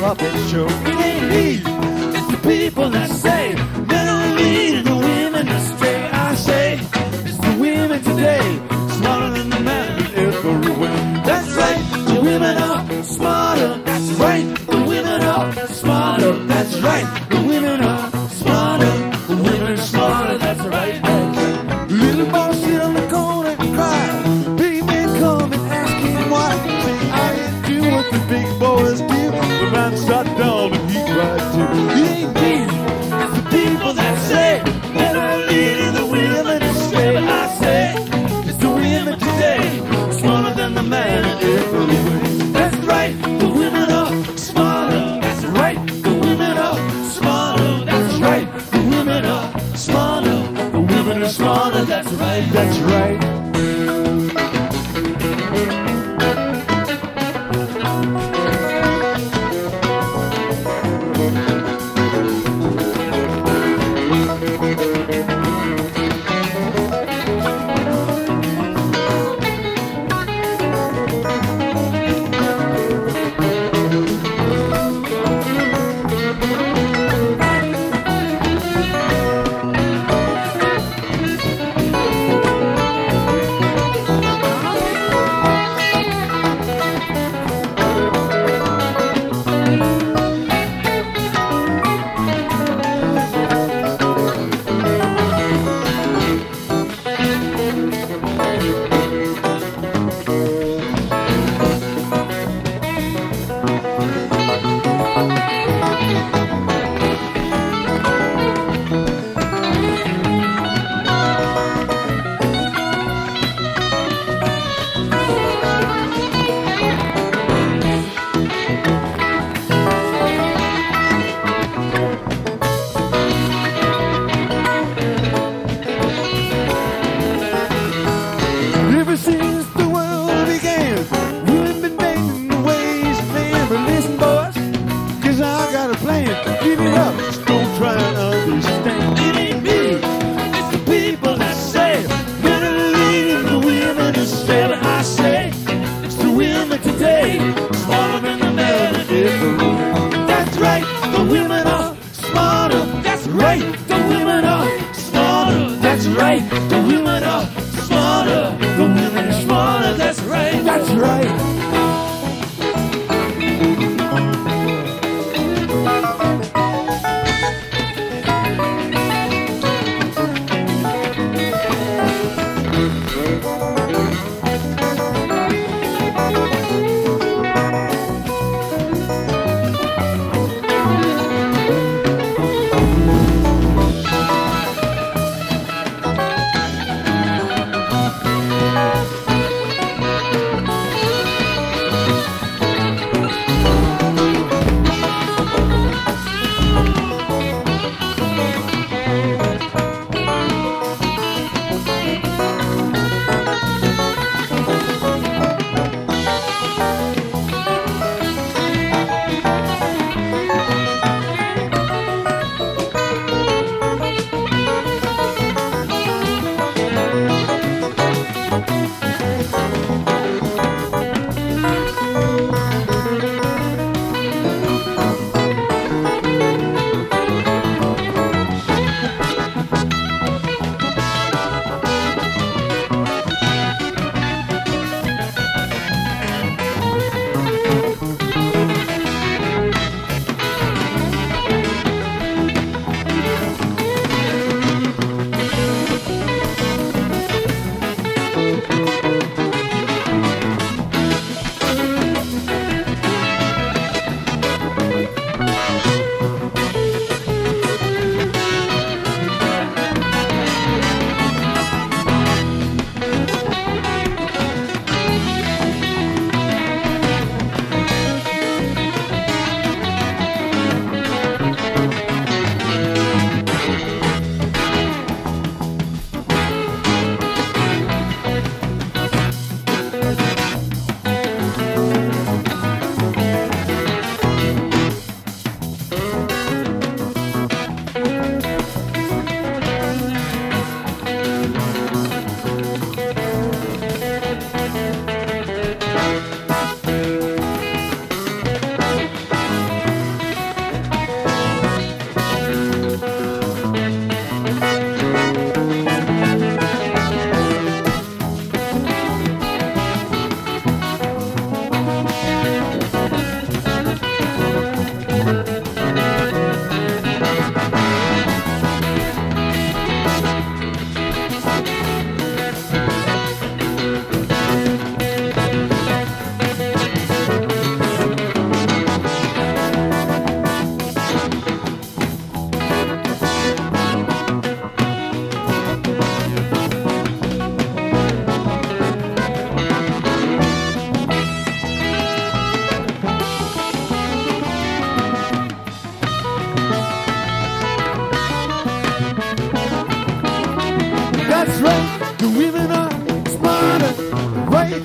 puppet show. It ain't me, it's the people that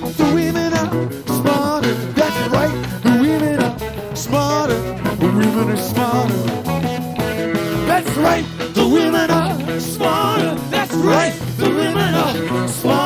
The women are smarter. That's right. The women are smarter. The women are smarter. That's right. The women are smarter. That's right. The women are smarter.